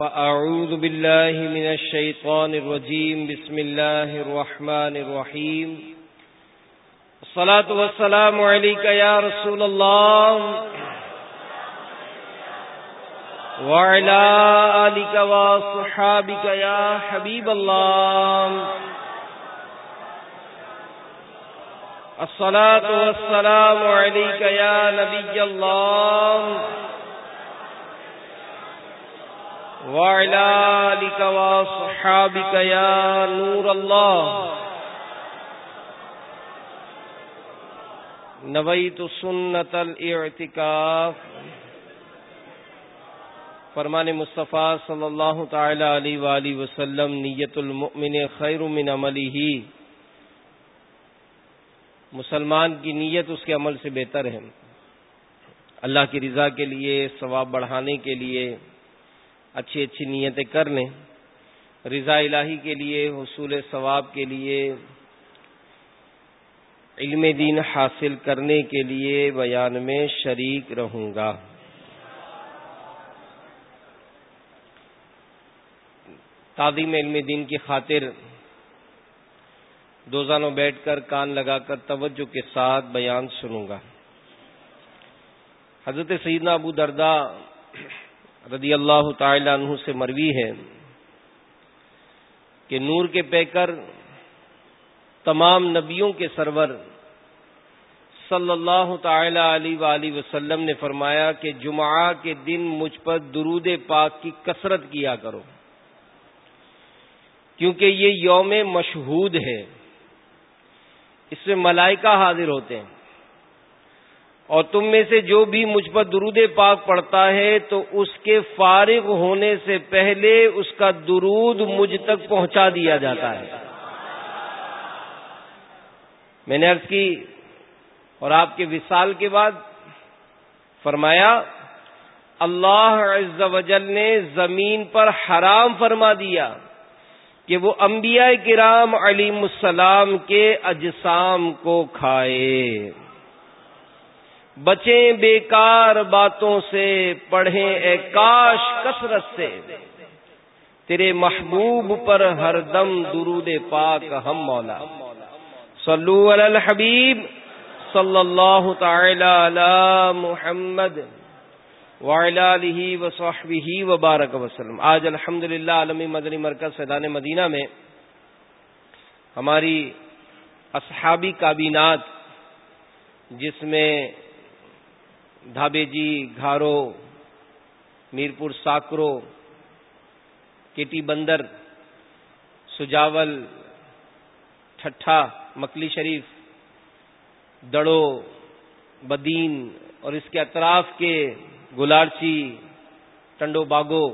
فأعوذ بالله من الشيطان الرجيم. بسم الله الرحمن الرحيم. الصلاة والسلام عليك يا رسول الله. وعلى آلك وصحابك يا حبيب الله. الصلاة والسلام عليك يا نبي الله. وعلى آلك وصحابك يا نور الله. نويت سنة الاعتكاف فرمان مصطفیٰ صلی اللہ تعالی علیہ وآلہ وسلم، نیت المؤمن خیر من عملی ہی مسلمان کی نیت اس کے عمل سے بہتر ہے. اللہ کی رضا کے لیے، ثواب بڑھانے کے لیے اچھی اچھی نیتیں کر لیں رضا الہی کے لیے، حصول ثواب کے لیے، علم دین حاصل کرنے کے لیے بیان میں شریک رہوں گا۔ تعظیم علم دین کی خاطر دوزانوں بیٹھ کر کان لگا کر توجہ کے ساتھ بیان سنوں گا۔ حضرت سیدنا ابو دردا رضی اللہ تعالی عنہ سے مروی ہے کہ نور کے پیکر تمام نبیوں کے سرور صلی اللہ تعالی علیہ وآلہ وسلم نے فرمایا کہ جمعہ کے دن مجھ پر درود پاک کی کثرت کیا کرو، کیونکہ یہ یوم مشہود ہے۔ اس میں ملائکہ حاضر ہوتے ہیں۔ اور تم میں سے جو بھی مجھ پر درود پاک پڑتا ہے، تو اس کے فارغ ہونے سے پہلے اس کا درود مجھ تک پہنچا دیا جاتا ہے۔ میں نے عرض کی اور آپ کے وصال کے بعد فرمایا، اللہ عز و جل نے زمین پر حرام فرما دیا کہ وہ انبیاء کرام علیم السلام کے اجسام کو کھائے۔ بچیں بیکار باتوں سے، پڑھیں اے کاش کثرت سے۔ تیرے محبوب پر ہر دم درود پاک ہم مولا۔ صلو علی الحبیب صلی اللہ تعالی علی محمد وصحبہ وبارک وسلم آج الحمد للہ عالمی مدنی مرکز سیدان مدینہ میں ہماری اصحابی کابینات جس میں دھابے جی گھارو، میرپور ساکرو، کیٹی بندر، سجاول، ٹھٹھا مکلی شریف، دڑو، بدین اور اس کے اطراف کے گلارچی، ٹنڈو باگو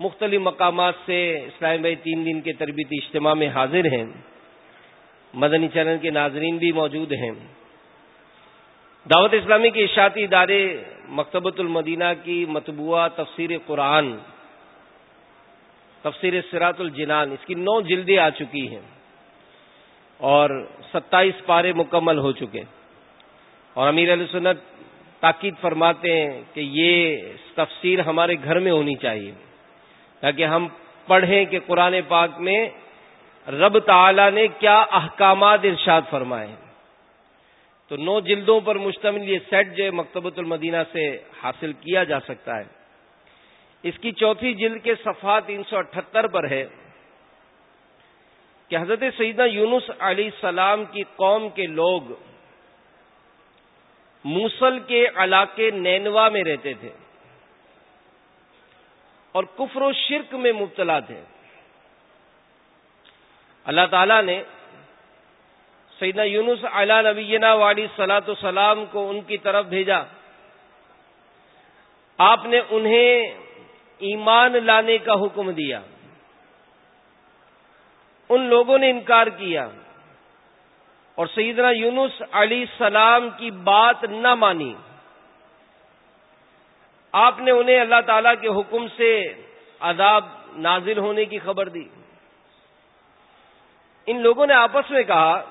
مختلف مقامات سے اسلام بھائی تین دن کے تربیتی اجتماع میں حاضر ہیں۔ مدنی چینل کے ناظرین بھی موجود ہیں۔ دعوت اسلامی کے اشاعتی ادارے مکتبۃ المدینہ کی مطبوعہ تفسیر قرآن، تفسیر سرات الجنان، اس کی نو جلدیں آ چکی ہیں اور ستائیس پارے مکمل ہو چکے اور امیر علیہ سنت تاکید فرماتے ہیں کہ یہ تفسیر ہمارے گھر میں ہونی چاہیے، تاکہ ہم پڑھیں کہ قرآن پاک میں رب تعالی نے کیا احکامات ارشاد فرمائے تو نو جلدوں پر مشتمل یہ سیٹ جو مکتبۃ المدینہ سے حاصل کیا جا سکتا ہے۔ اس کی چوتھی جلد کے صفحہ تین سو اٹھہتر پر ہے کہ حضرت سیدہ یونس علیہ السلام کی قوم کے لوگ موسل کے علاقے نینوا میں رہتے تھے اور کفر و شرک میں مبتلا تھے۔ اللہ تعالی نے سیدنا یونس علا نبینا والی سلاۃ السلام کو ان کی طرف بھیجا۔ آپ نے انہیں ایمان لانے کا حکم دیا۔ ان لوگوں نے انکار کیا۔ اور سیدنا یونس علی السلام کی بات نہ مانی۔ آپ نے انہیں اللہ تعالی کے حکم سے عذاب نازل ہونے کی خبر دی۔ ان لوگوں نے آپس میں کہا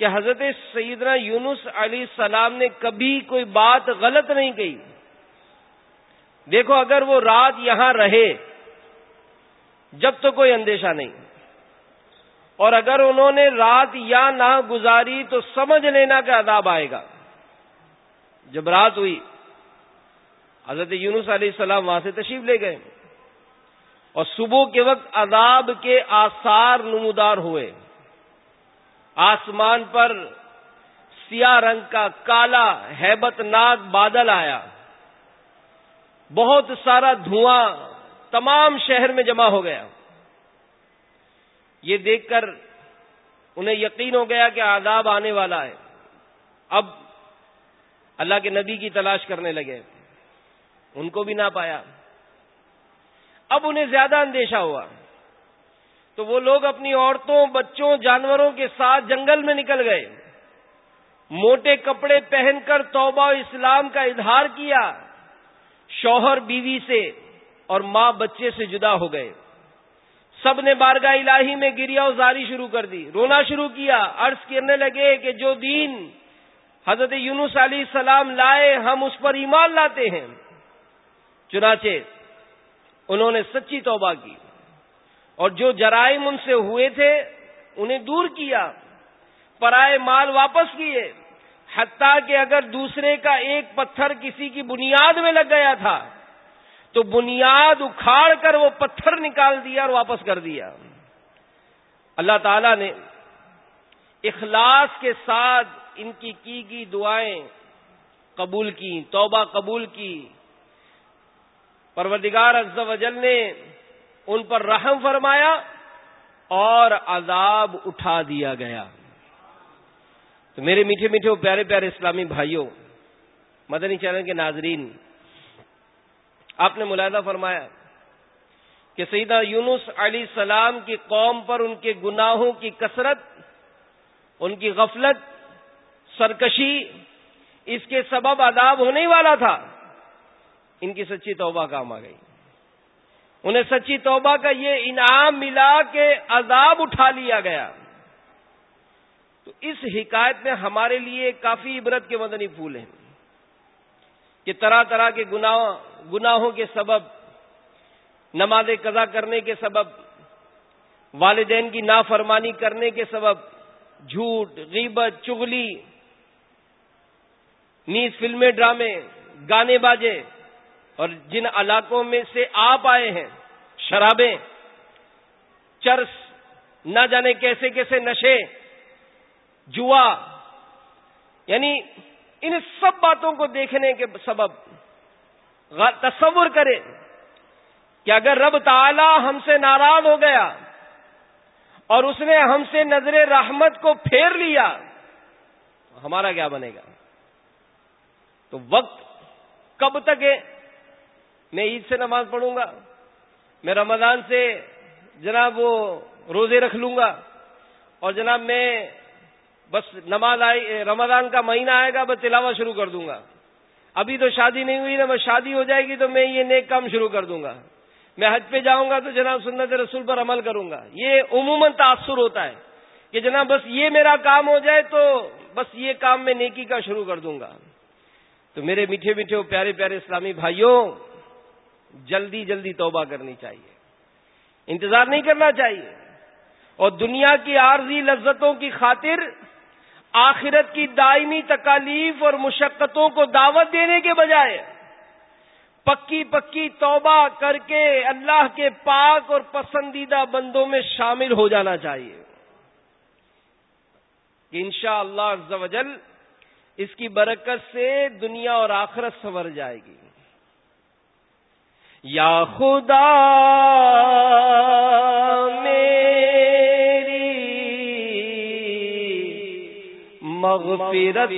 کہ حضرت سیدنا یونس علیہ السلام نے کبھی کوئی بات غلط نہیں کہی۔ دیکھو اگر وہ رات یہاں رہے، جب تو کوئی اندیشہ نہیں۔ اور اگر انہوں نے رات یا نہ گزاری تو سمجھ لینا کہ عذاب آئے گا۔ جب رات ہوئی، حضرت یونس علیہ السلام وہاں سے تشریف لے گئے اور صبح کے وقت عذاب کے آثار نمودار ہوئے۔ آسمان پر سیاہ رنگ کا کالا ہیبت ناک بادل آیا۔ بہت سارا دھواں تمام شہر میں جمع ہو گیا۔ یہ دیکھ کر انہیں یقین ہو گیا کہ آداب آنے والا ہے۔ اب اللہ کے نبی کی تلاش کرنے لگے۔ ان کو بھی نہ پایا۔ اب انہیں زیادہ اندیشہ ہوا۔ تو وہ لوگ اپنی عورتوں، بچوں، جانوروں کے ساتھ جنگل میں نکل گئے۔ موٹے کپڑے پہن کر توبہ و اسلام کا اظہار کیا۔ شوہر بیوی سے اور ماں بچے سے جدا ہو گئے۔ سب نے بارگاہ الہی میں گریا ازاری شروع کر دی۔ رونا شروع کیا۔ عرض کرنے لگے کہ جو دین حضرت یونس علیہ السلام لائے، ہم اس پر ایمان لاتے ہیں۔ چنانچہ انہوں نے سچی توبہ کی۔ اور جو جرائم ان سے ہوئے تھے، انہیں دور کیا، پرائے مال واپس کیے، حتیٰ کہ اگر دوسرے کا ایک پتھر کسی کی بنیاد میں لگ گیا تھا، تو بنیاد اکھاڑ کر وہ پتھر نکال دیا اور واپس کر دیا۔ اللہ تعالی نے اخلاص کے ساتھ ان کی کی گئی دعائیں قبول کی توبہ قبول کی۔ پروردگار عز و جل نے ان پر رحم فرمایا اور عذاب اٹھا دیا گیا۔ تو میرے میٹھے میٹھے پیارے پیارے اسلامی بھائیوں، مدنی چینل کے ناظرین، آپ نے ملاحدہ فرمایا کہ سیدہ یونس علیہ السلام کی قوم پر ان کے گناہوں کی کثرت، ان کی غفلت، سرکشی، اس کے سبب عذاب ہونے والا تھا، ان کی سچی توبہ کام آ گئی۔ انہیں سچی توبہ کا یہ انعام ملا کہ عذاب اٹھا لیا گیا۔ تو اس حکایت میں ہمارے لیے کافی عبرت کے مدنی پھول ہیں کہ طرح طرح کے گناہ، گناہوں کے سبب، نماز قضا کرنے کے سبب، والدین کی نافرمانی کرنے کے سبب، جھوٹ، غیبت، چغلی، نیز فلمیں، ڈرامے، گانے باجے اور جن علاقوں میں سے آپ آئے ہیں، شرابیں، چرس، نہ جانے کیسے کیسے نشے، جوا یعنی ان سب باتوں کو دیکھنے کے سبب تصور کرے کہ اگر رب تعالی ہم سے ناراض ہو گیا اور اس نے ہم سے نظر رحمت کو پھیر لیا ہمارا کیا بنے گا؟ تو وقت کب تک ہے؟ میں عید سے نماز پڑھوں گا، میں رمضان سے جناب وہ روزے رکھ لوں گا اور جناب میں بس نماز آئی، رمضان کا مہینہ آئے گا بس تلاوت شروع کر دوں گا۔ ابھی تو شادی نہیں ہوئی نا بس شادی ہو جائے گی تو میں یہ نیک کام شروع کر دوں گا۔ میں حج پہ جاؤں گا تو جناب سنت رسول پر عمل کروں گا۔ یہ عموماً تاثر ہوتا ہے کہ جناب بس یہ میرا کام ہو جائے تو بس یہ کام میں نیکی کا شروع کر دوں گا۔ تو میرے میٹھے میٹھے پیارے پیارے اسلامی بھائیوں جلدی جلدی توبہ کرنی چاہیے۔ انتظار نہیں کرنا چاہیے۔ اور دنیا کی عارضی لذتوں کی خاطر آخرت کی دائمی تکالیف اور مشقتوں کو دعوت دینے کے بجائے پکی پکی توبہ کر کے اللہ کے پاک اور پسندیدہ بندوں میں شامل ہو جانا چاہیے۔ کہ ان شاء اللہ اس کی برکت سے دنیا اور آخرت سنور جائے گی۔ یا خدا میری مغفرت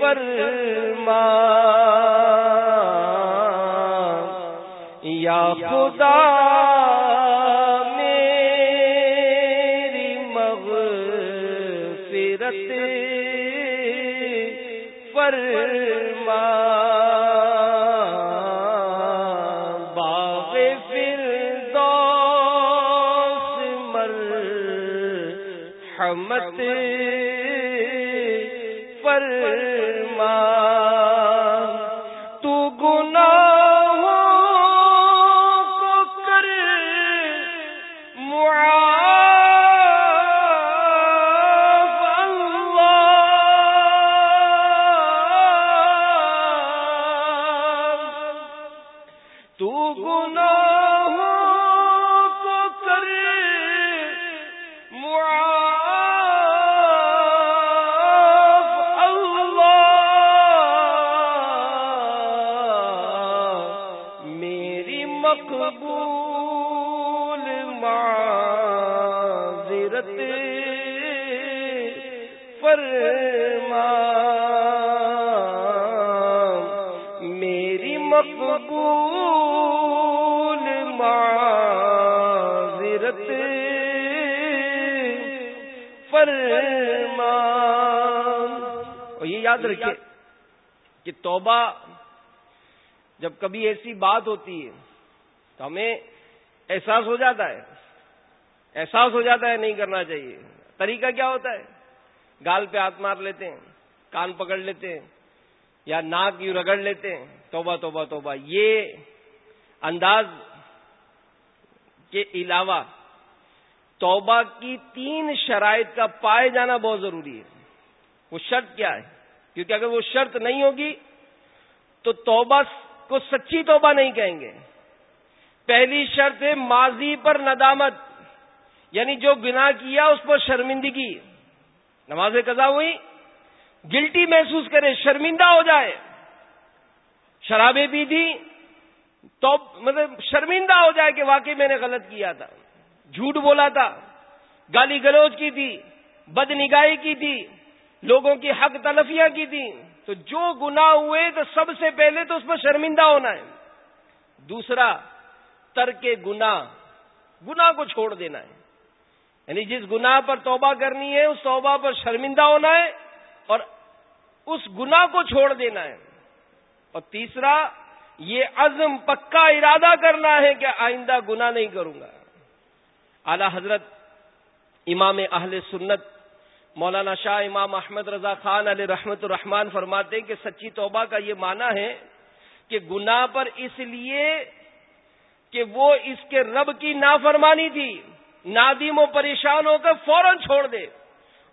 فرما یا خدا مقبول معذرت فرما، میری مقبول معذرت فرما۔ اور یہ یاد رکھیے کہ توبہ جب کبھی ایسی بات ہوتی ہے تو ہمیں احساس ہو جاتا ہے۔ احساس ہو جاتا ہے نہیں کرنا چاہیے۔ طریقہ کیا ہوتا ہے؟ گال پہ ہاتھ مار لیتے ہیں، کان پکڑ لیتے ہیں، یا ناک یوں رگڑ لیتے ہیں۔ توبہ توبہ توبہ۔ یہ انداز کے علاوہ توبہ کی تین شرائط کا پائے جانا بہت ضروری ہے۔ وہ شرط کیا ہے؟ کیونکہ اگر وہ شرط نہیں ہوگی تو توبہ کو سچی توبہ نہیں کہیں گے۔ پہلی شرط ہے ماضی پر ندامت یعنی جو گناہ کیا اس پر شرمندگی۔ نماز قضا ہوئی گلٹی محسوس کرے، شرمندہ ہو جائے۔ شرابیں پی تھی تو مطلب شرمندہ ہو جائے کہ واقعی میں نے غلط کیا تھا۔ جھوٹ بولا تھا، گالی گلوچ کی تھی بد نگاہی کی تھی، لوگوں کی حق تلفیاں کی تھی۔ تو جو گنا ہوئے تو سب سے پہلے تو اس پر شرمندہ ہونا ہے۔ دوسرا ترک گنا گنا کو چھوڑ دینا ہے۔ یعنی جس گنا پر توبہ کرنی ہے، اس توبہ پر شرمندہ ہونا ہے اور اس گنا کو چھوڑ دینا ہے۔ اور تیسرا، یہ عزم پکا ارادہ کرنا ہے کہ آئندہ گنا نہیں کروں گا۔ اعلی حضرت امام اہل سنت مولانا شاہ امام احمد رضا خان علیہ رحمت الرحمان فرماتے کہ سچی توبہ کا یہ معنی ہے کہ گناہ پر اس لیے کہ وہ اس کے رب کی نافرمانی تھی۔ نادیم و پریشان ہو کر فوراً چھوڑ دے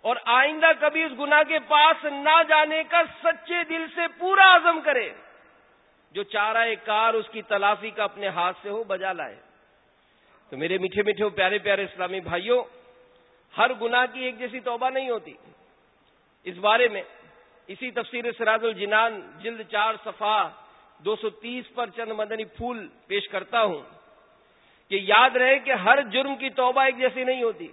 اور آئندہ کبھی اس گناہ کے پاس نہ جانے کا سچے دل سے پورا عزم کرے۔ جو چارہ کار اس کی تلافی کا اپنے ہاتھ سے ہو، بجا لائے۔ تو میرے میٹھے میٹھے پیارے پیارے اسلامی بھائیوں، ہر گناہ کی ایک جیسی توبہ نہیں ہوتی۔ اس بارے میں اسی تفسیر سراج الجنان، جلد چار صفحہ دو سو تیس پر چند مدنی پھول پیش کرتا ہوں کہ یاد رہے کہ ہر جرم کی توبہ ایک جیسی نہیں ہوتی،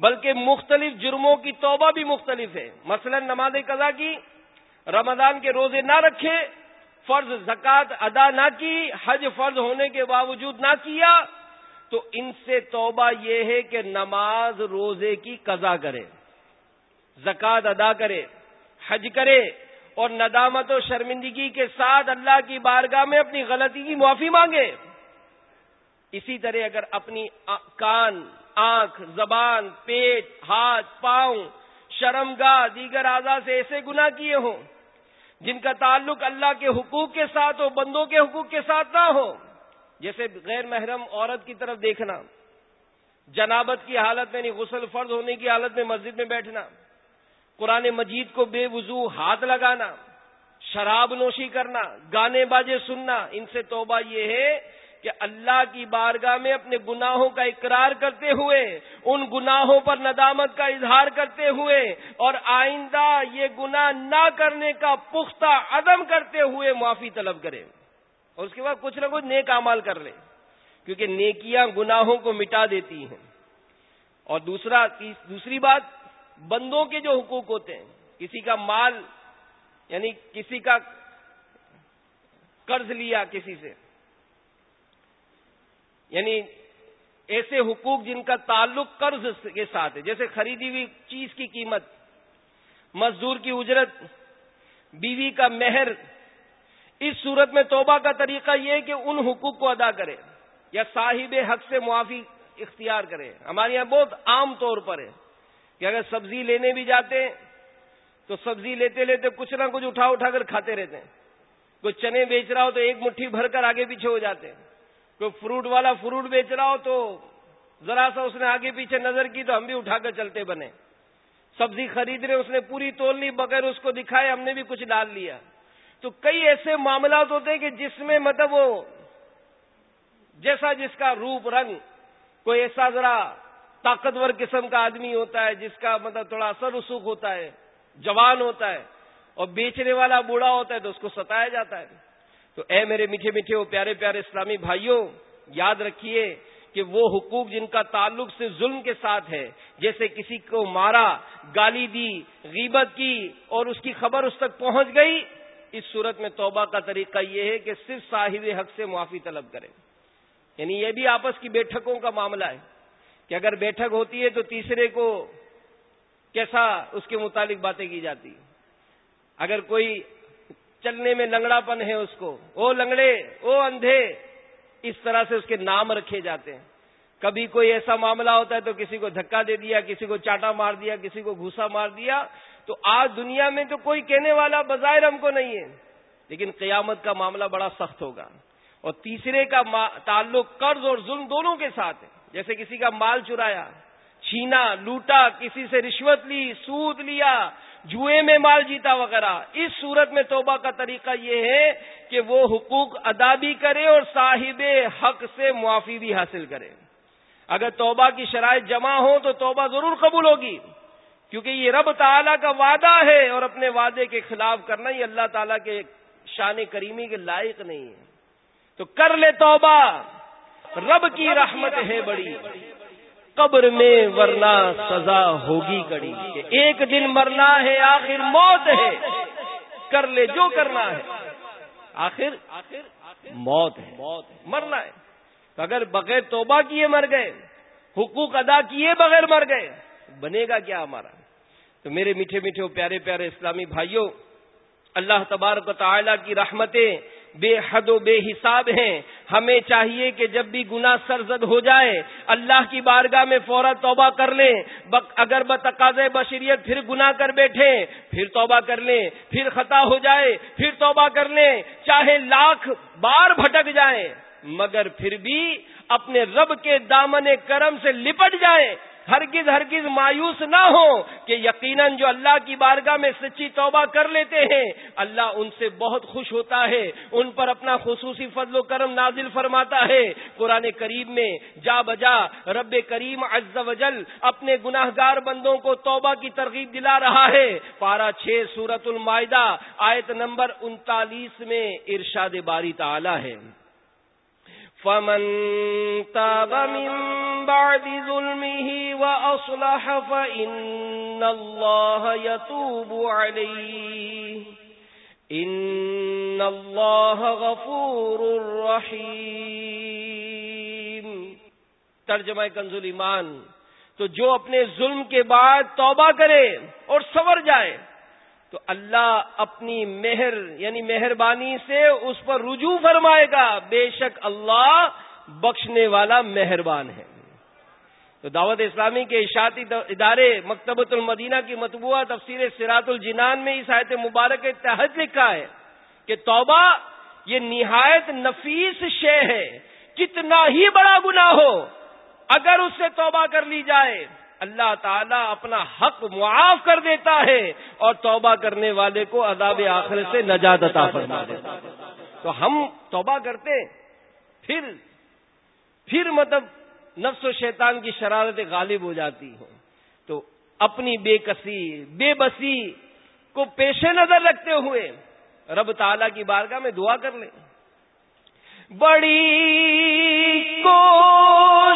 بلکہ مختلف جرموں کی توبہ بھی مختلف ہے۔ مثلا نماز قضا کی، رمضان کے روزے نہ رکھے، فرض زکوٰۃ ادا نہ کی، حج فرض ہونے کے باوجود نہ کیا، تو ان سے توبہ یہ ہے کہ نماز روزے کی قضا کرے، زکوٰۃ ادا کرے، حج کرے اور ندامت و شرمندگی کے ساتھ اللہ کی بارگاہ میں اپنی غلطی کی معافی مانگے۔ اسی طرح اگر اپنی کان، آنکھ، زبان، پیٹ، ہاتھ، پاؤں شرم گاہ دیگر اعضا سے ایسے گنا کیے ہوں جن کا تعلق اللہ کے حقوق کے ساتھ ہو، بندوں کے حقوق کے ساتھ نہ ہو، جیسے غیر محرم عورت کی طرف دیکھنا، جنابت کی حالت میں نہیں، غسل فرض ہونے کی حالت میں مسجد میں بیٹھنا۔ قرآن مجید کو بے وضو ہاتھ لگانا، شراب نوشی کرنا، گانے باجے سننا، ان سے توبہ یہ ہے کہ اللہ کی بارگاہ میں اپنے گناہوں کا اقرار کرتے ہوئے، ان گناہوں پر ندامت کا اظہار کرتے ہوئے اور آئندہ یہ گناہ نہ کرنے کا پختہ عدم کرتے ہوئے معافی طلب کرے اور اس کے بعد کچھ نہ کچھ نیک امال کر لے کیونکہ نیکیاں گناہوں کو مٹا دیتی ہیں۔ اور دوسرا دوسری بات بندوں کے جو حقوق ہوتے ہیں، کسی کا مال یعنی کسی کا قرض لیا کسی سے یعنی ایسے حقوق جن کا تعلق قرض کے ساتھ ہے، جیسے خریدی ہوئی چیز کی قیمت، مزدور کی اجرت، بیوی کا مہر، اس صورت میں توبہ کا طریقہ یہ ہے کہ ان حقوق کو ادا کرے یا صاحب حق سے معافی اختیار کرے۔ ہمارے یہاں بہت عام طور پر ہے۔ کہ اگر سبزی لینے بھی جاتے ہیں، تو سبزی لیتے لیتے کچھ نہ کچھ اٹھا اٹھا کر کھاتے رہتے ہیں۔ کوئی چنے بیچ رہا ہو تو ایک مٹھی بھر کر آگے پیچھے ہو جاتے ہیں۔ کوئی فروٹ والا فروٹ بیچ رہا ہو تو ذرا سا اس نے آگے پیچھے نظر کی تو ہم بھی اٹھا کر چلتے بنے۔ سبزی خرید رہے اس نے پوری تول لی، بغیر اس کو دکھائے ہم نے بھی کچھ ڈال لیا۔ تو کئی ایسے معاملات ہوتے ہیں کہ جس میں مطلب وہ جیسا جس کا روپ، رنگ، کوئی ایسا ذرا طاقتور قسم کا آدمی ہوتا ہے، جس کا مطلب تھوڑا اثر رسوخ ہوتا ہے، جوان ہوتا ہے، اور بیچنے والا بوڑھا ہوتا ہے تو اس کو ستایا جاتا ہے۔ تو اے میرے میٹھے میٹھے وہ پیارے پیارے اسلامی بھائیوں، یاد رکھیے کہ وہ حقوق جن کا تعلق سے ظلم کے ساتھ ہے، جیسے کسی کو مارا، گالی دی، غیبت کی، اور اس کی خبر اس تک پہنچ گئی، اس صورت میں توبہ کا طریقہ یہ ہے کہ صرف صاحب حق سے معافی طلب کرے۔ یعنی یہ بھی آپس کی بیٹھکوں کا معاملہ ہے۔ کہ اگر بیٹھک ہوتی ہے تو تیسرے کو کیسا اس کے متعلق باتیں کی جاتی اگر کوئی چلنے میں لنگڑا پن ہے اس کو، او لنگڑے، او اندھے، اس طرح سے اس کے نام رکھے جاتے ہیں۔ کبھی کوئی ایسا معاملہ ہوتا ہے تو کسی کو دھکا دے دیا، کسی کو چاٹا مار دیا، کسی کو گھوسا مار دیا۔ تو آج دنیا میں تو کوئی کہنے والا بظاہر ہم کو نہیں ہے۔ لیکن قیامت کا معاملہ بڑا سخت ہوگا۔ اور تیسرے کا تعلق قرض اور ظلم دونوں کے ساتھ ہے۔ جیسے کسی کا مال چرایا، چھینا، لوٹا، کسی سے رشوت لی، سود لیا، جوئے میں مال جیتا وغیرہ۔ اس صورت میں توبہ کا طریقہ یہ ہے کہ وہ حقوق ادا بھی کرے اور صاحب حق سے معافی بھی حاصل کرے۔ اگر توبہ کی شرائط جمع ہو تو توبہ ضرور قبول ہوگی، کیونکہ یہ رب تعالیٰ کا وعدہ ہے اور اپنے وعدے کے خلاف کرنا یہ اللہ تعالیٰ کے شان کریمی کے لائق نہیں ہے۔ تو کر لے توبہ۔ رب کی رحمت ہے بڑی۔ قبر میں ورنہ سزا ہوگی کڑی۔ ایک دن مرنا ہے، آخر موت ہے۔ کر لے جو کرنا ہے۔ آخر موت ہے۔ مرنا ہے۔ اگر بغیر توبہ کیے مر گئے، حقوق ادا کیے بغیر مر گئے، بنے گا کیا ہمارا؟ تو میرے میٹھے میٹھے پیارے پیارے اسلامی بھائیوں، اللہ تبارک تعالی کی رحمتیں بے حد و بے حساب ہیں۔ ہمیں چاہیے کہ جب بھی گنا سرزد ہو جائے، اللہ کی بارگاہ میں فوراً توبہ کر لیں۔ اگر بتقاض بشریت پھر گنا کر بیٹھے، پھر توبہ کر لیں۔ پھر خطا ہو جائے، پھر توبہ کر لیں۔ چاہے لاکھ بار بھٹک جائیں، مگر پھر بھی اپنے رب کے دامن کرم سے لپٹ جائیں۔ ہرگز ہرگز مایوس نہ ہو کہ یقیناً جو اللہ کی بارگاہ میں سچی توبہ کر لیتے ہیں، اللہ ان سے بہت خوش ہوتا ہے، ان پر اپنا خصوصی فضل و کرم نازل فرماتا ہے۔ قرآن کریم میں جا بجا رب کریم عز و جل اپنے گناہ گار بندوں کو توبہ کی ترغیب دلا رہا ہے۔ پارا چھ سورت المائدہ، آیت نمبر انتالیس میں ارشاد باری تعالی ہے۔ فمن تاب من بعد ظلمه وأصلح فإن الله يتوب عليه. إن الله غفور رحيم. ترجمہ کنزول ایمان. تو جو اپنے ظلم کے بعد توبہ کرے اور سور جائے تو اللہ اپنی مہر یعنی مہربانی سے اس پر رجوع فرمائے گا۔ بے شک اللہ بخشنے والا مہربان ہے۔ تو دعوت اسلامی کے اشاعتی ادارے مکتبۃ المدینہ کی مطبوعہ تفسیر سراط الجنان میں اس آیت مبارک کے تحت لکھا ہے کہ توبہ یہ نہایت نفیس شے ہے۔ کتنا ہی بڑا گناہ ہو، اگر اس سے توبہ کر لی جائے اللہ تعالیٰ اپنا حق معاف کر دیتا ہے اور توبہ کرنے والے کو عذاب آخر سے نجات عطا فرما دیتا تو ہم توبہ کرتے پھر پھر مطلب نفس و شیطان کی شرارت غالب ہو جاتی ہو تو اپنی بے کسی، بے بسی کو پیش نظر رکھتے ہوئے رب تعالیٰ کی بارگاہ میں دعا کر لیں۔ بڑی کوشش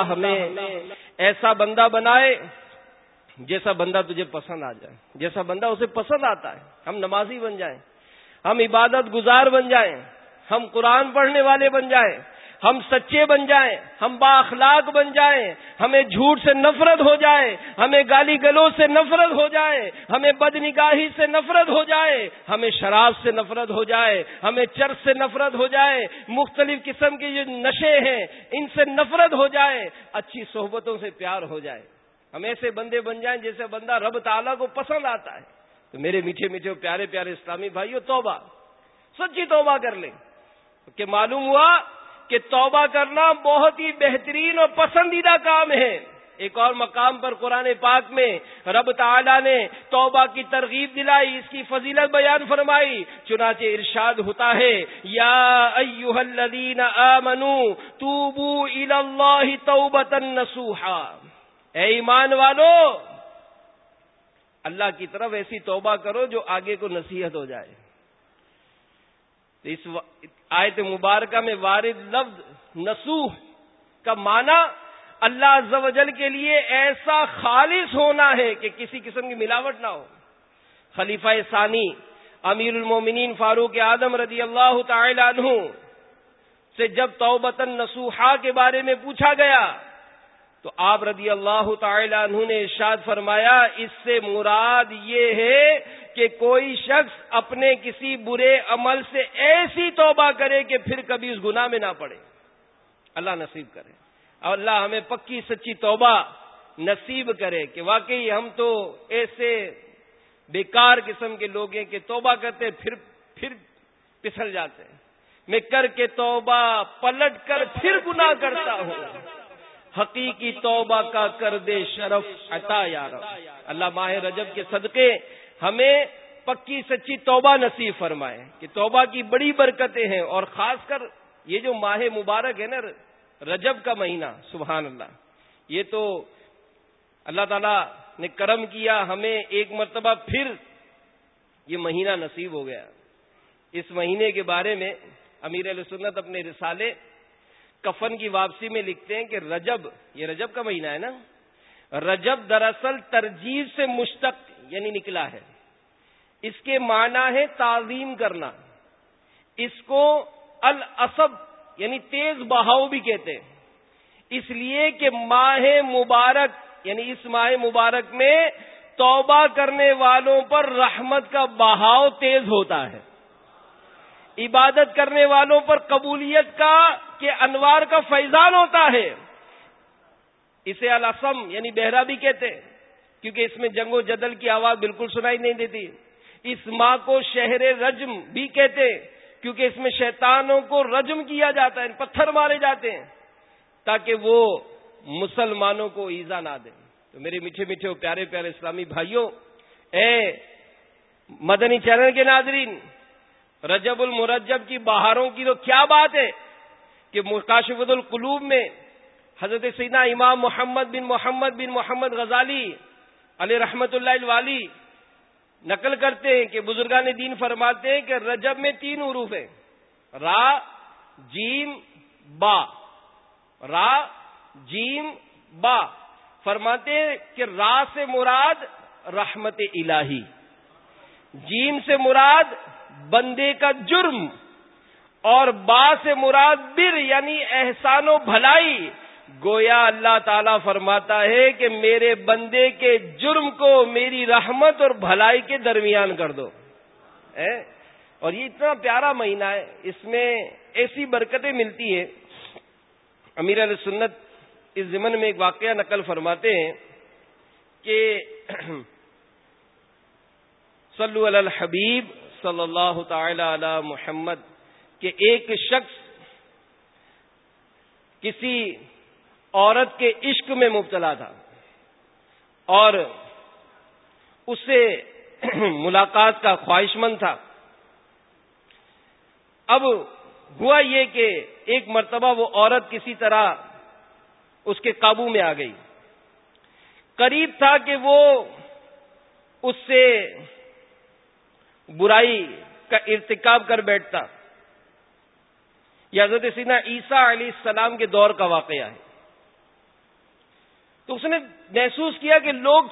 اللہ ہمیں ایسا بندہ بنائے جیسا بندہ تجھے پسند آ جائے۔ جیسا بندہ اسے پسند آتا ہے۔ ہم نمازی بن جائیں۔ ہم عبادت گزار بن جائیں۔ ہم قرآن پڑھنے والے بن جائیں۔ ہم سچے بن جائیں، ہم با اخلاق بن جائیں، ہمیں جھوٹ سے نفرت ہو جائے، ہمیں گالی گلو سے نفرت ہو جائے، ہمیں بد نگاہی سے نفرت ہو جائے، ہمیں شراب سے نفرت ہو جائے، ہمیں چرچ سے نفرت ہو جائے، مختلف قسم کے جو نشے ہیں، ان سے نفرت ہو جائے، اچھی صحبتوں سے پیار ہو جائے۔ ہم ایسے بندے بن جائیں جیسے بندہ رب تعالیٰ کو پسند آتا ہے۔ تو میرے میٹھے میٹھے پیارے پیارے اسلامی بھائیوں توبہ، سچی توبہ کر لیں۔ کہ معلوم ہوا کہ توبہ کرنا بہت ہی بہترین اور پسندیدہ کام ہے۔ ایک اور مقام پر قرآن پاک میں رب تعالی نے توبہ کی ترغیب دلائی، اس کی فضیلت بیان فرمائی۔ چنانچہ ارشاد ہوتا ہے، یا ایوہ الذین آمنوا توبو الاللہ توبتا نسوحا اے ایمان والو، اللہ کی طرف ایسی توبہ کرو جو آگے کو نصیحت ہو جائے۔ اس آیت مبارکہ میں وارد لفظ نسوح کا معنی اللہ عز و جل کے لیے ایسا خالص ہونا ہے کہ کسی قسم کی ملاوٹ نہ ہو۔ خلیفہ ثانی، امیر المومنین فاروق اعظم رضی اللہ تعالی عنہ سے جب توبتن نسوحا کے بارے میں پوچھا گیا، تو آپ رضی اللہ تعالی عنہ نے ارشاد فرمایا، اس سے مراد یہ ہے کہ کوئی شخص اپنے کسی برے عمل سے ایسی توبہ کرے کہ پھر کبھی اس گناہ میں نہ پڑے۔ اللہ نصیب کرے۔ اور اللہ ہمیں پکی سچی توبہ نصیب کرے کہ واقعی ہم تو ایسے بیکار قسم کے لوگ ہیں کہ توبہ کرتے پھر پھر پسل جاتے ہیں۔ میں کر کے توبہ پلٹ کر پھر گناہ کرتا ہوں۔ حقیقی توبہ کا کر دے شرف عطا یا رب۔ اللہ ماہ رجب کے صدقے ہمیں پکی سچی توبہ نصیب فرمائے کہ توبہ کی بڑی برکتیں ہیں اور خاص کر یہ جو ماہ مبارک ہے نا، رجب کا مہینہ، سبحان اللہ، یہ تو اللہ تعالی نے کرم کیا، ہمیں ایک مرتبہ پھر یہ مہینہ نصیب ہو گیا۔ اس مہینے کے بارے میں امیر علیہ سنت اپنے رسالے کفن کی واپسی میں لکھتے ہیں کہ رجب، یہ رجب کا مہینہ ہے نا؟ رجب دراصل ترجیح سے مشتق یعنی نکلا ہے۔ اس کے معنی ہے تعظیم کرنا۔ اس کو الاسب یعنی تیز بہاؤ بھی کہتے ہیں۔ اس لیے کہ ماہ مبارک یعنی اس ماہ مبارک میں توبہ کرنے والوں پر رحمت کا بہاؤ تیز ہوتا ہے۔ عبادت کرنے والوں پر قبولیت کا کے انوار کا فیضان ہوتا ہے۔ اسے الاسم یعنی بہرا بھی کہتے کیونکہ اس میں جنگ و جدل کی آواز بالکل سنائی نہیں دیتی۔ اس ماں کو شہر رجم بھی کہتے کیونکہ اس میں شیطانوں کو رجم کیا جاتا ہے پتھر مارے جاتے ہیں، تاکہ وہ مسلمانوں کو ایزا نہ دیں۔ تو میرے میٹھے میٹھے پیارے پیارے اسلامی بھائیوں، اے مدنی چینل کے ناظرین، رجب المرجب کی بہاروں کی تو کیا بات ہے کہ مکاشفت القلوب میں حضرت سیدنا امام محمد بن محمد بن محمد غزالی علیہ رحمت اللہ الوالی نقل کرتے ہیں کہ بزرگان دین فرماتے ہیں کہ رجب میں تین عروف ہیں۔ را، جیم، با۔ را، جیم، با۔ فرماتے ہیں کہ را سے مراد رحمت الہی۔ جیم سے مراد بندے کا جرم۔ اور با سے مراد بر یعنی احسان و بھلائی۔ گویا اللہ تعالیٰ فرماتا ہے کہ میرے بندے کے جرم کو میری رحمت اور بھلائی کے درمیان کر دو۔ اور یہ اتنا پیارا مہینہ ہے، اس میں ایسی برکتیں ملتی ہیں۔ امیر علیہ سنت اس ضمن میں ایک واقعہ نقل فرماتے ہیں کہ صلو علی الحبیب صلی اللہ تعالی علی محمد کہ ایک شخص کسی عورت کے عشق میں مبتلا تھا اور اس سے ملاقات کا خواہش مند تھا۔ اب ہوا یہ کہ ایک مرتبہ وہ عورت کسی طرح اس کے قابو میں آ گئی۔ قریب تھا کہ وہ اس سے برائی کا ارتکاب کر بیٹھتا۔ یہ حضرت سینا عیسیٰ علیہ السلام کے دور کا واقعہ ہے۔ تو اس نے محسوس کیا کہ لوگ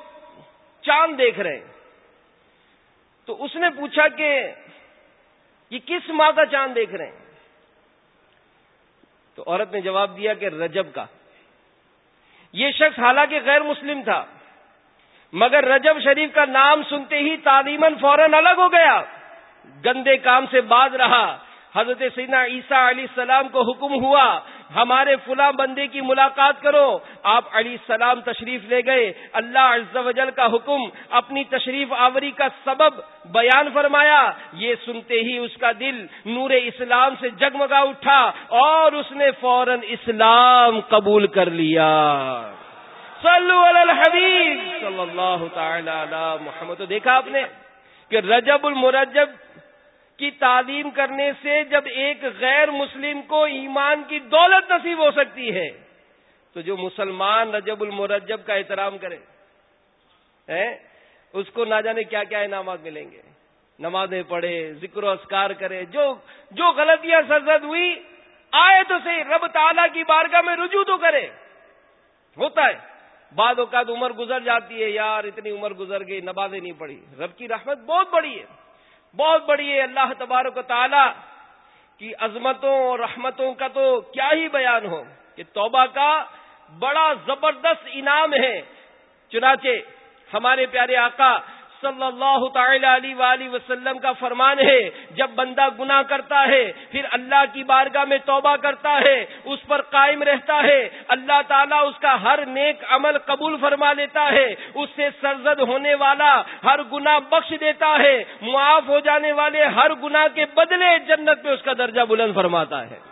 چاند دیکھ رہے ہیں۔ تو اس نے پوچھا کہ یہ کس ماں کا چاند دیکھ رہے ہیں؟ تو عورت نے جواب دیا کہ رجب کا۔ یہ شخص حالانکہ غیر مسلم تھا، مگر رجب شریف کا نام سنتے ہی تعلیمن فوراً الگ ہو گیا۔ گندے کام سے باز رہا۔ حضرت سینا عیسیٰ علیہ السلام کو حکم ہوا ہمارے فلاں بندے کی ملاقات کرو۔ آپ علی السلام تشریف لے گئے۔ اللہ عز و جل کا حکم، اپنی تشریف آوری کا سبب بیان فرمایا۔ یہ سنتے ہی اس کا دل نور اسلام سے جگمگا اٹھا اور اس نے فوراً اسلام قبول کر لیا۔ صلو علی الحبیب۔ صلی اللہ تعالی علی محمد۔ تو دیکھا آپ نے کہ رجب المرجب کی تعلیم کرنے سے جب ایک غیر مسلم کو ایمان کی دولت نصیب ہو سکتی ہے، تو جو مسلمان رجب المرجب کا احترام کرے اس کو نہ جانے کیا کیا انعامات ملیں گے۔ نمازیں پڑھے، ذکر و اسکار کرے، جو جو غلطیاں سرزد ہوئی، آئے تو صحیح، رب تعالیٰ کی بارگاہ میں رجوع تو کرے۔ ہوتا ہے۔ بعد اوقات عمر گزر جاتی ہے، یار اتنی عمر گزر گئی، نمازیں نہیں پڑی رب کی رحمت بہت بڑی ہے۔ بہت بڑی ہے اللہ تبارک و تعالی کی عظمتوں اور رحمتوں کا تو کیا ہی بیان ہو کہ توبہ کا بڑا زبردست انعام ہے۔ چنانچہ ہمارے پیارے آقا صلی اللہ تعالی علیہ وآلہ وسلم کا فرمان ہے، جب بندہ گناہ کرتا ہے، پھر اللہ کی بارگاہ میں توبہ کرتا ہے، اس پر قائم رہتا ہے، اللہ تعالیٰ اس کا ہر نیک عمل قبول فرما لیتا ہے، اس سے سرزد ہونے والا ہر گناہ بخش دیتا ہے، معاف ہو جانے والے ہر گناہ کے بدلے جنت میں اس کا درجہ بلند فرماتا ہے۔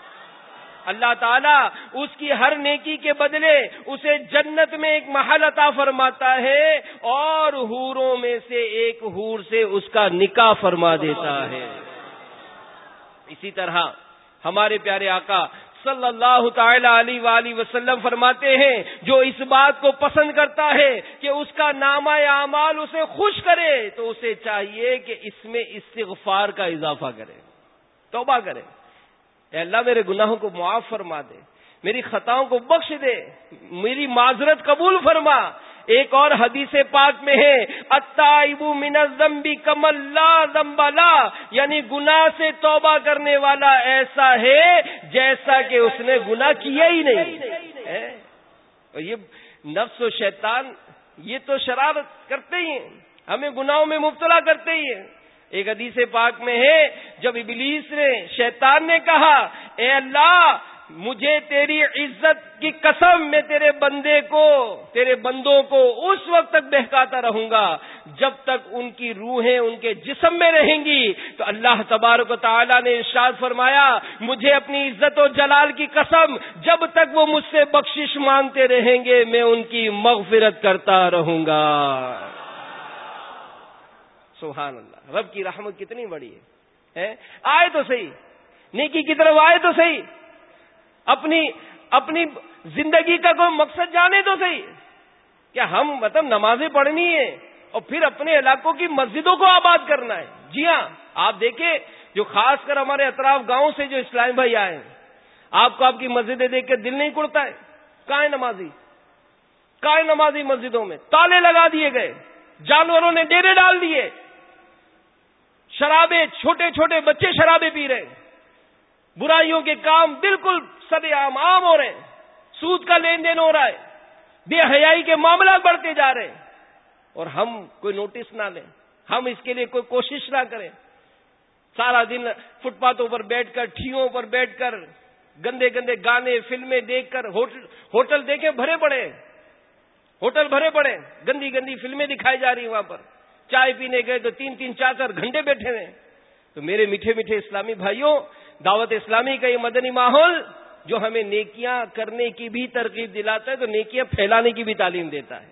اللہ تعالیٰ اس کی ہر نیکی کے بدلے اسے جنت میں ایک محل عطا فرماتا ہے اور ہوروں میں سے ایک ہور سے اس کا نکاح فرما دیتا ہے۔ اسی طرح ہمارے پیارے آقا صلی اللہ تعالی علیہ وآلہ وسلم فرماتے ہیں، جو اس بات کو پسند کرتا ہے کہ اس کا نامہ اعمال اسے خوش کرے، تو اسے چاہیے کہ اس میں استغفار کا اضافہ کرے، توبہ کرے۔ اے اللہ میرے گناہوں کو معاف فرما دے، میری خطاؤں کو بخش دے، میری معذرت قبول فرما۔ ایک اور حدیث پاک میں ہے اتائبو من الزمبی کم اللہ لا یعنی گناہ سے توبہ کرنے والا ایسا ہے جیسا کہ اس نے گناہ کیا ہی نہیں۔ یہ نفس و شیطان یہ تو شرارت کرتے ہی ہیں، ہمیں گناہوں میں مبتلا کرتے ہی ہیں۔ ایک حدیث پاک میں ہے، جب ابلیس نے، شیطان نے کہا، اے اللہ، مجھے تیری عزت کی قسم میں تیرے بندے کو، تیرے بندوں کو اس وقت تک بہکاتا رہوں گا، جب تک ان کی روحیں ان کے جسم میں رہیں گی۔ تو اللہ تبارک و تعالیٰ نے ارشاد فرمایا، مجھے اپنی عزت و جلال کی قسم، جب تک وہ مجھ سے بخشش مانتے رہیں گے، میں ان کی مغفرت کرتا رہوں گا۔ سبحان اللہ۔ رب کی رحمت کتنی بڑی ہے۔ آئے تو صحیح۔ نیکی کی طرف آئے تو صحیح۔ اپنی اپنی زندگی کا کوئی مقصد جانے تو صحیح۔ کیا ہم مطلب نمازیں پڑھنی ہے اور پھر اپنے علاقوں کی مسجدوں کو آباد کرنا ہے؟ جی ہاں۔ آپ دیکھیں جو خاص کر ہمارے اطراف گاؤں سے جو اسلام بھائی آئے ہیں، آپ کو آپ کی مسجدیں دیکھ کے دل نہیں کڑتا ہے۔ کائے نمازی؟ کائے نمازی مسجدوں میں؟ تالے لگا دیے گئے۔ جانوروں نے ڈیرے ڈال دیے۔ شرابے چھوٹے چھوٹے بچے شرابے پی رہے برائیوں کے کام بالکل سب عام عام ہو رہے ہیں۔ سود کا لین دین ہو رہا ہے۔ بے حیائی کے معاملات بڑھتے جا رہے ہیں۔ اور ہم کوئی نوٹس نہ لیں۔ ہم اس کے لیے کوئی کوشش نہ کریں۔ سارا دن فٹ پاتھوں پر بیٹھ کر، ٹھیوں پر بیٹھ کر، گندے گندے گانے، فلمیں دیکھ کر ہوٹل دیکھے بھرے پڑے ہوٹل بھرے پڑے گندی گندی فلمیں دکھائی جا رہی ہیں وہاں پر۔ چائے پینے گئے تو تین تین چار چار گھنٹے بیٹھے ہوئے تو میرے میٹھے میٹھے اسلامی بھائیوں، دعوت اسلامی کا یہ مدنی ماحول جو ہمیں نیکیاں کرنے کی بھی ترغیب دلاتا ہے، تو نیکیاں پھیلانے کی بھی تعلیم دیتا ہے۔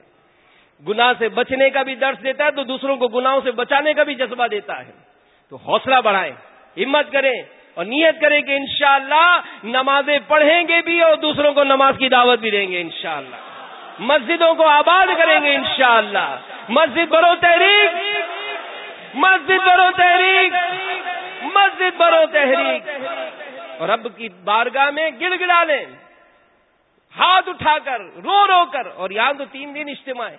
گناہ سے بچنے کا بھی درس دیتا ہے، تو دوسروں کو گناہوں سے بچانے کا بھی جذبہ دیتا ہے۔ تو حوصلہ بڑھائیں، ہمت کریں اور نیت کریں کہ انشاءاللہ نمازیں پڑھیں گے بھی اور دوسروں کو نماز کی دعوت بھی دیں گے انشاءاللہ۔ مسجدوں کو آباد کریں گے انشاءاللہ۔ مسجد برو تحریک۔ مسجد برو تحریک۔ مسجد برو تحریک۔ اور اب کی بارگاہ میں گڑ گڑا لیں۔ ہاتھ اٹھا کر، رو رو کر۔ اور یہاں تو تین دن اجتماع ہے۔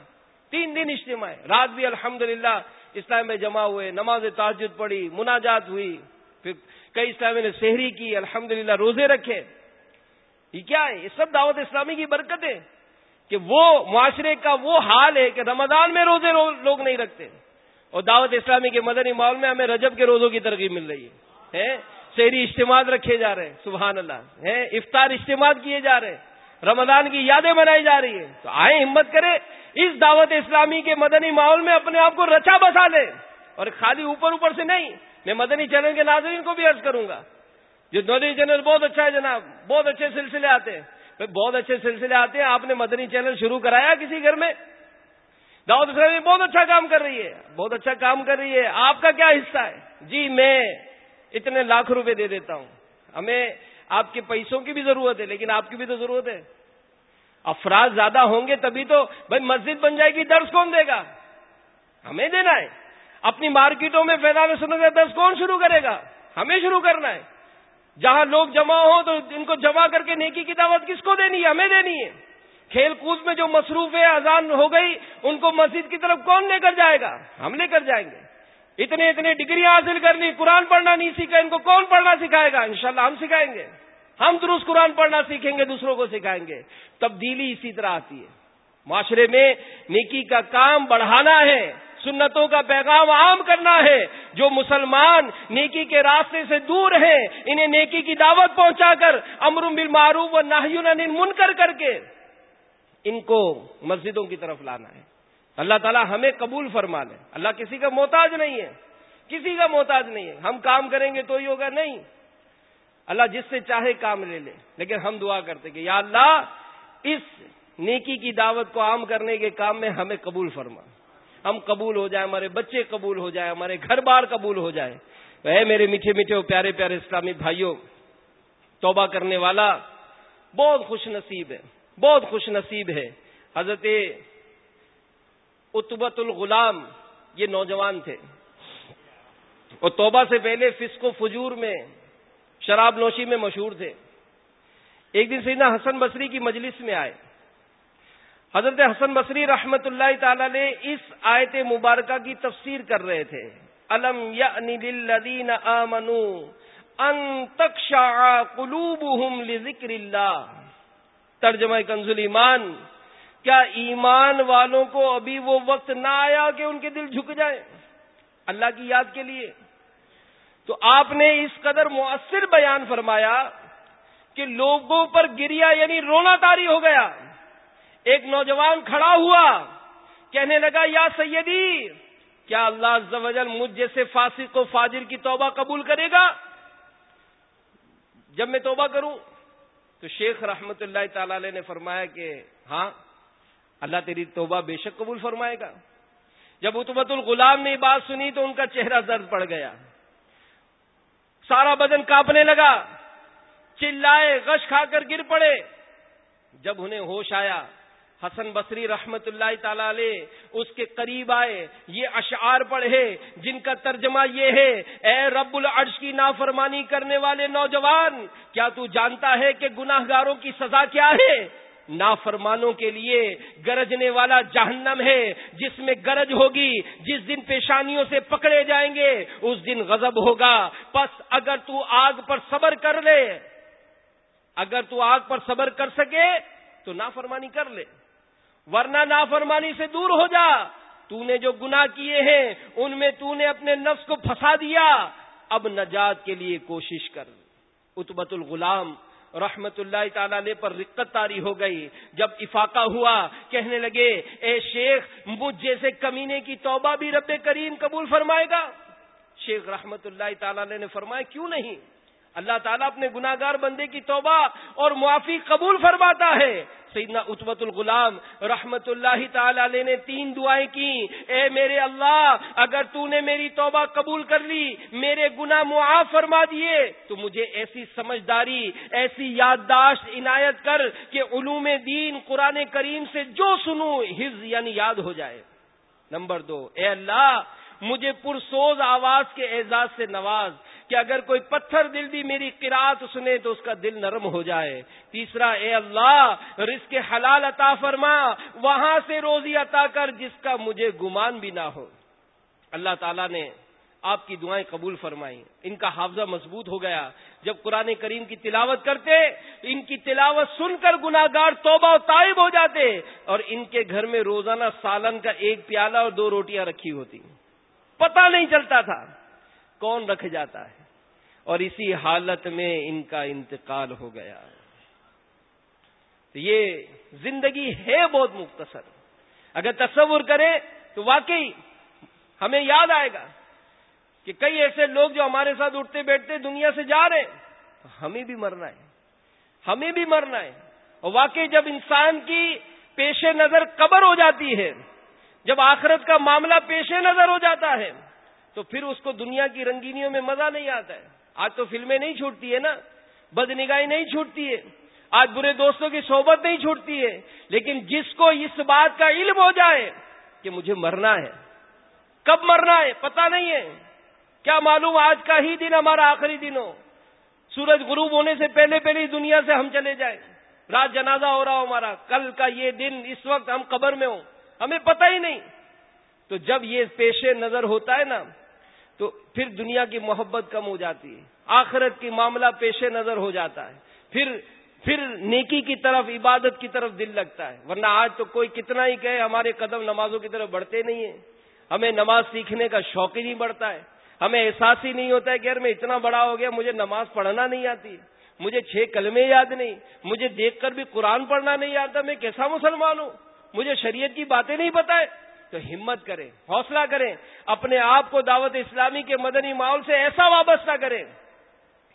تین دن اجتماع ہے۔ رات بھی الحمدللہ اسلام میں جمع ہوئے، نماز تعجد پڑھی، مناجات ہوئی۔ پھر کئی اسلام نے شہری کی، الحمدللہ روزے رکھے۔ یہ کیا ہے؟ یہ سب دعوت اسلامی کی برکت ہے کہ وہ معاشرے کا وہ حال ہے کہ رمضان میں روزے لوگ نہیں رکھتے اور دعوت اسلامی کے مدنی ماحول میں ہمیں رجب کے روزوں کی ترغیب مل رہی ہے شہری اجتماع رکھے جا رہے ہیں، سبحان اللہ ہے افطار اجتماع کیے جا رہے ہیں، رمضان کی یادیں منائی جا رہی ہیں۔ تو آئے ہمت کرے اس دعوت اسلامی کے مدنی ماحول میں اپنے آپ کو رچا بسا لے اور خالی اوپر اوپر سے نہیں، میں مدنی چینل کے ناظرین کو بھی عرض کروں گا، جو مدنی چینل بہت اچھا ہے جناب، بہت اچھے سلسلے آتے ہیں۔ بہت اچھے سلسلے آتے ہیں، آپ نے مدنی چینل شروع کرایا کسی گھر میں؟ دعوت اسلامی بہت اچھا کام کر رہی ہے۔ بہت اچھا کام کر رہی ہے۔ آپ کا کیا حصہ ہے؟ جی میں اتنے لاکھ روپے دے دیتا ہوں۔ ہمیں آپ کے پیسوں کی بھی ضرورت ہے، لیکن آپ کی بھی تو ضرورت ہے۔ افراد زیادہ ہوں گے تبھی تو بھائی مسجد بن جائے گی، درس کون دے گا؟ ہمیں دینا ہے۔ اپنی مارکیٹوں میں فیضان سنت کا درس کون شروع کرے گا؟ ہمیں شروع کرنا ہے۔ جہاں لوگ جمع ہوں تو ان کو جمع کر کے نیکی کی دعوت کس کو دینی ہے؟ ہمیں دینی ہے۔ کھیل کود میں جو مصروف ہے اذان ہو گئی، ان کو مسجد کی طرف کون لے کر جائے گا؟ ہم لے کر جائیں گے۔ اتنے اتنے ڈگری حاصل کرنی قرآن پڑھنا نہیں سیکھا، ان کو کون پڑھنا سکھائے گا؟ انشاءاللہ ہم سکھائیں گے۔ ہم درست قرآن پڑھنا سیکھیں گے، دوسروں کو سکھائیں گے۔ تبدیلی اسی طرح آتی ہے۔ معاشرے میں نیکی کا کام بڑھانا ہے۔ سنتوں کا پیغام عام کرنا ہے۔ جو مسلمان نیکی کے راستے سے دور ہیں، انہیں نیکی کی دعوت پہنچا کر امر بالمعروف و ناہی منکر کر کے ان کو مسجدوں کی طرف لانا ہے۔ اللہ تعالیٰ ہمیں قبول فرما لے اللہ کسی کا محتاج نہیں ہے۔ کسی کا محتاج نہیں ہے۔ ہم کام کریں گے تو ہی ہوگا۔ نہیں۔ اللہ جس سے چاہے کام لے لے۔ لیکن ہم دعا کرتے کہ یا اللہ اس نیکی کی دعوت کو عام کرنے کے کام میں ہمیں قبول فرما۔ ہم قبول ہو جائیں، ہمارے بچے قبول ہو جائیں، ہمارے گھر بار قبول ہو جائے اے میرے میٹھے میٹھے پیارے پیارے اسلامی بھائیوں، توبہ کرنے والا بہت خوش نصیب ہے، بہت خوش نصیب ہے۔ حضرت اتبت الغلام یہ نوجوان تھے۔ اور توبہ سے پہلے فسق و فجور میں، شراب نوشی میں مشہور تھے۔ ایک دن سیدنا حسن بصری کی مجلس میں آئے۔ حضرت حسن بصری رحمت اللہ تعالی نے اس آیت مبارکہ کی تفسیر کر رہے تھے۔ الم یعنی یدین آمنو ان تکشا قلوب ذکر اللہ۔ ترجمہ کنزل ایمان۔ کیا ایمان والوں کو ابھی وہ وقت نہ آیا کہ ان کے دل جھک جائے اللہ کی یاد کے لیے۔ تو آپ نے اس قدر مؤثر بیان فرمایا کہ لوگوں پر گریا یعنی رونا تاری ہو گیا۔ ایک نوجوان کھڑا ہوا کہنے لگا، یا سیدی، کیا اللہ مجھ جیسے فاسق و فاجر کی توبہ قبول کرے گا؟ جب میں توبہ کروں تو شیخ رحمت اللہ تعالی نے فرمایا کہ ہاں اللہ تیری توبہ بے شک قبول فرمائے گا۔ جب اتبت الغلام نے بات سنی تو ان کا چہرہ درد پڑ گیا۔ سارا بدن کاپنے لگا، چلائے، غش کھا کر گر پڑے۔ جب انہیں ہوش آیا حسن بصری رحمت اللہ تعالی علیہ اس کے قریب آئے، یہ اشعار پڑھے، جن کا ترجمہ یہ ہے، اے رب العرش کی نافرمانی کرنے والے نوجوان، کیا تو جانتا ہے کہ گناہ گاروں کی سزا کیا ہے؟ نافرمانوں کے لیے گرجنے والا جہنم ہے، جس میں گرج ہوگی، جس دن پیشانیوں سے پکڑے جائیں گے، اس دن غضب ہوگا۔ پس اگر تو آگ پر صبر کر لے، اگر تو آگ پر صبر کر سکے، تو نافرمانی کر لے۔ ورنہ نافرمانی سے دور ہو جا۔ تو نے جو گناہ کیے ہیں، ان میں تو نے اپنے نفس کو پھنسا دیا۔ اب نجات کے لیے کوشش کر۔ اتبت الغلام رحمت اللہ تعالی پر رقت تاری ہو گئی۔ جب افاقہ ہوا، کہنے لگے، اے شیخ، مجھ جیسے کمینے کی توبہ بھی رب کریم قبول فرمائے گا؟ شیخ رحمت اللہ تعالی نے فرمایا، کیوں نہیں؟ اللہ تعالیٰ اپنے گناگار بندے کی توبہ اور معافی قبول فرماتا ہے۔ سیدنا اتبت الغلام رحمت اللہ تعالی علیہ نے تین دعائیں کی اے میرے اللہ، اگر تو نے میری توبہ قبول کر لی، میرے گناہ معاف فرما دیے، تو مجھے ایسی سمجھداری، ایسی یادداشت عنایت کر کہ علوم دین قرآن کریم سے جو سنوں حز یعنی یاد ہو جائے۔ نمبر دو، اے اللہ، مجھے پرسوز آواز کے اعزاز سے نواز کہ اگر کوئی پتھر دل بھی میری قرآت سنے تو اس کا دل نرم ہو جائے۔ تیسرا، اے اللہ، رزق حلال عطا فرما، وہاں سے روزی عطا کر جس کا مجھے گمان بھی نہ ہو۔ اللہ تعالیٰ نے آپ کی دعائیں قبول فرمائی ان کا حافظہ مضبوط ہو گیا۔ جب قرآن کریم کی تلاوت کرتے، ان کی تلاوت سن کر گناگار توبہ و طائب ہو جاتے، اور ان کے گھر میں روزانہ سالن کا ایک پیالہ اور دو روٹیاں رکھی ہوتی۔ پتہ نہیں چلتا تھا کون رکھ جاتا ہے۔ اور اسی حالت میں ان کا انتقال ہو گیا تو یہ زندگی ہے بہت مختصر۔ اگر تصور کرے تو واقعی ہمیں یاد آئے گا کہ کئی ایسے لوگ جو ہمارے ساتھ اٹھتے بیٹھتے دنیا سے جا رہے ہیں ہمیں بھی مرنا ہے۔ ہمیں بھی مرنا ہے۔ اور واقعی جب انسان کی پیش نظر قبر ہو جاتی ہے، جب آخرت کا معاملہ پیش نظر ہو جاتا ہے، تو پھر اس کو دنیا کی رنگینیوں میں مزہ نہیں آتا ہے۔ آج تو فلمیں نہیں چھوٹتی ہے نا بد نگاہی نہیں چھوٹتی ہے۔ آج برے دوستوں کی صحبت نہیں چھوٹتی ہے۔ لیکن جس کو اس بات کا علم ہو جائے کہ مجھے مرنا ہے، کب مرنا ہے، پتہ نہیں ہے۔ کیا معلوم آج کا ہی دن ہمارا آخری دن ہو۔ سورج غروب ہونے سے پہلے پہلے دنیا سے ہم چلے جائیں۔ رات جنازہ ہو رہا ہو ہمارا، کل کا یہ دن اس وقت ہم قبر میں ہوں۔ ہمیں پتہ ہی نہیں۔ تو جب یہ پیش نظر ہوتا ہے نا تو پھر دنیا کی محبت کم ہو جاتی ہے۔ آخرت کی معاملہ پیش نظر ہو جاتا ہے۔ پھر پھر نیکی کی طرف، عبادت کی طرف دل لگتا ہے۔ ورنہ آج تو کوئی کتنا ہی کہے، ہمارے قدم نمازوں کی طرف بڑھتے نہیں ہیں۔ ہمیں نماز سیکھنے کا شوق ہی نہیں بڑھتا ہے۔ ہمیں احساس ہی نہیں ہوتا ہے کہ یار میں اتنا بڑا ہو گیا، مجھے نماز پڑھنا نہیں آتی۔ مجھے چھ کلمے یاد نہیں۔ مجھے دیکھ کر بھی قرآن پڑھنا نہیں آتا۔ میں کیسا مسلمان ہوں؟ مجھے شریعت کی باتیں نہیں بتائے تو ہمت کریں، حوصلہ کریں، اپنے آپ کو دعوت اسلامی کے مدنی ماحول سے ایسا وابستہ کریں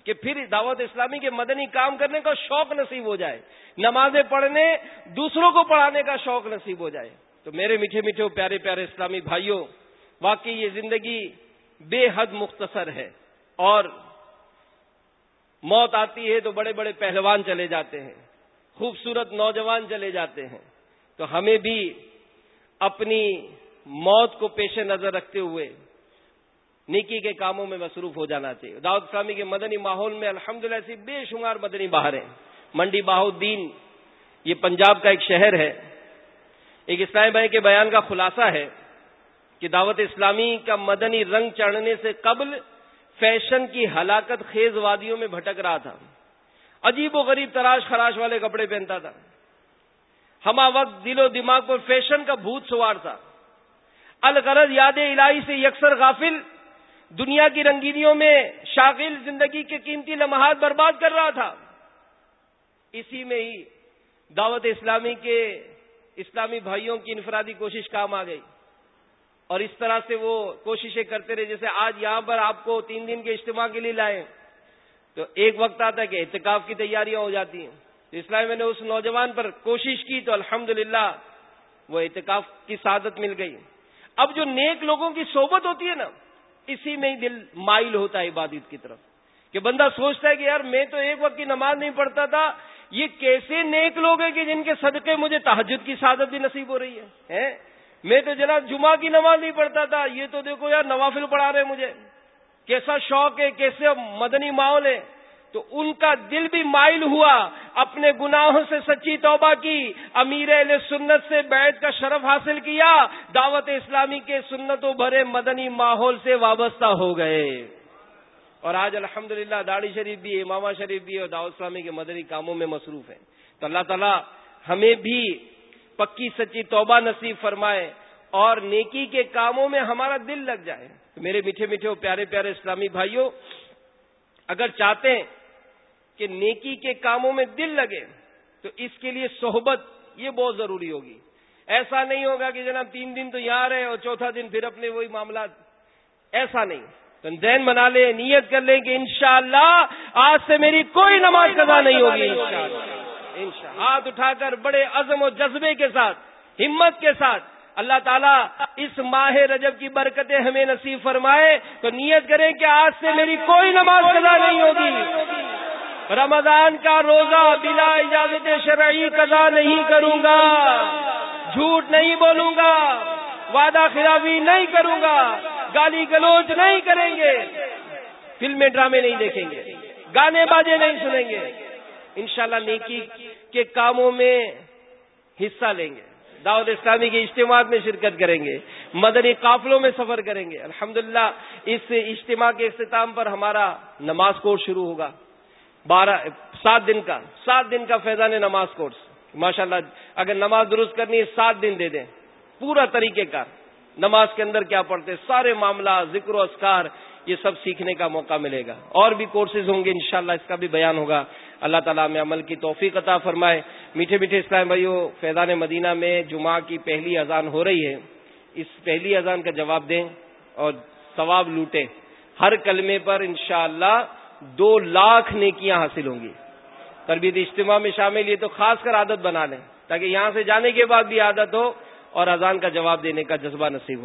کہ پھر دعوت اسلامی کے مدنی کام کرنے کا شوق نصیب ہو جائے، نمازیں پڑھنے، دوسروں کو پڑھانے کا شوق نصیب ہو جائے۔ تو میرے میٹھے میٹھے پیارے پیارے اسلامی بھائیوں، واقعی یہ زندگی بے حد مختصر ہے اور موت آتی ہے تو بڑے بڑے پہلوان چلے جاتے ہیں، خوبصورت نوجوان چلے جاتے ہیں۔ تو ہمیں بھی اپنی موت کو پیش نظر رکھتے ہوئے نیکی کے کاموں میں مصروف ہو جانا چاہیے۔ داؤد اسلامی کے مدنی ماحول میں الحمد للہ ایسی بے شمار مدنی باہر ہیں۔ منڈی باہدین یہ پنجاب کا ایک شہر ہے۔ ایک اسلامی بھائی کے بیان کا خلاصہ ہے کہ دعوت اسلامی کا مدنی رنگ چڑھنے سے قبل فیشن کی ہلاکت خیز وادیوں میں بھٹک رہا تھا۔ عجیب و غریب تراش خراش والے کپڑے پہنتا تھا۔ ہما وقت دل و دماغ پر فیشن کا بھوت سوار تھا۔ الغرض یاد الہی سے یکسر غافل دنیا کی رنگینیوں میں شاغل زندگی کے قیمتی لمحات برباد کر رہا تھا۔ اسی میں ہی دعوت اسلامی کے اسلامی بھائیوں کی انفرادی کوشش کام آ گئی۔ اور اس طرح سے وہ کوششیں کرتے رہے، جیسے آج یہاں پر آپ کو تین دن کے اجتماع کے لیے لائے۔ تو ایک وقت آتا ہے کہ احتکاف کی تیاریاں ہو جاتی ہیں۔ اس لیے میں نے اس نوجوان پر کوشش کی تو الحمد وہ احتکاف کی سعادت مل گئی۔ اب جو نیک لوگوں کی صحبت ہوتی ہے نا، اسی میں ہی دل مائل ہوتا ہے عبادت کی طرف۔ کہ بندہ سوچتا ہے کہ یار میں تو ایک وقت کی نماز نہیں پڑھتا تھا، یہ کیسے نیک لوگ ہیں کہ جن کے صدقے مجھے تحجد کی سعادت بھی نصیب ہو رہی ہے میں تو جناب جمعہ کی نماز نہیں پڑھتا تھا، یہ تو دیکھو یار نوافل پڑھا رہے مجھے۔ کیسا شوق ہے، کیسے مدنی ماحول ہے۔ تو ان کا دل بھی مائل ہوا، اپنے گناہوں سے سچی توبہ کی۔ امیر علیہ سنت سے بیٹھ کا شرف حاصل کیا، دعوت اسلامی کے سنتوں بھرے مدنی ماحول سے وابستہ ہو گئے۔ اور آج الحمد للہ داڑی شریف بھی، امامہ شریف بھی اور دعوت اسلامی کے مدنی کاموں میں مصروف ہیں۔ تو اللہ تعالیٰ ہمیں بھی پکی سچی توبہ نصیب فرمائے اور نیکی کے کاموں میں ہمارا دل لگ جائے۔ میرے میٹھے میٹھے اور پیارے پیارے اسلامی بھائیوں، اگر چاہتے ہیں کہ نیکی کے کاموں میں دل لگے تو اس کے لیے صحبت یہ بہت ضروری ہوگی۔ ایسا نہیں ہوگا کہ جناب تین دن تو یہاں رہے اور چوتھا دن پھر اپنے وہی معاملات۔ ایسا نہیں۔ تو دین بنا لیں، نیت کر لیں کہ انشاءاللہ آج سے میری کوئی نماز قضا نہیں ہوگی۔ ہاتھ اٹھا کر بڑے عزم و جذبے کے ساتھ، ہمت کے ساتھ اللہ تعالیٰ اس ماہ رجب کی برکتیں ہمیں نصیب فرمائے تو نیت کریں کہ آج سے میری کوئی نماز قضا نہیں ہوگی۔ رمضان کا روزہ بلا اجازت شرعی قضا نہیں کروں گا جھوٹ نہیں بولوں گا وعدہ خلافی نہیں کروں گا گالی گلوچ نہیں کریں گے۔ فلمیں ڈرامے نہیں دیکھیں گے، گانے باجے نہیں سنیں گے۔ انشاءاللہ نیکی کے کاموں میں حصہ لیں گے۔ دعوت اسلامی کے اجتماعات میں شرکت کریں گے، مدنی قافلوں میں سفر کریں گے۔ الحمدللہ اس اجتماع کے اختتام پر ہمارا نماز کورس شروع ہوگا۔ بارہ سات دن کا سات دن کا فیضان نماز کورس۔ ماشاءاللہ، اگر نماز درست کرنی ہے، سات دن دے دیں۔ پورا طریقہ کار۔ نماز کے اندر کیا پڑھتے سارے معاملہ، ذکر و اسکار یہ سب سیکھنے کا موقع ملے گا۔ اور بھی کورسز ہوں گے، انشاءاللہ اس کا بھی بیان ہوگا۔ اللہ تعالیٰ میں عمل کی توفیق عطا فرمائے۔ میٹھے میٹھے اسلام بھائیوں فیضان مدینہ میں جمعہ کی پہلی اذان ہو رہی ہے۔ اس پہلی اذان کا جواب دیں اور ثواب لوٹیں ہر کلمے پر انشاءاللہ دو لاکھ نیکیاں حاصل ہوں گی۔ تربیت اجتماع میں شامل یہ تو خاص کر عادت بنا لیں تاکہ یہاں سے جانے کے بعد بھی عادت ہو اور اذان کا جواب دینے کا جذبہ نصیب ہو۔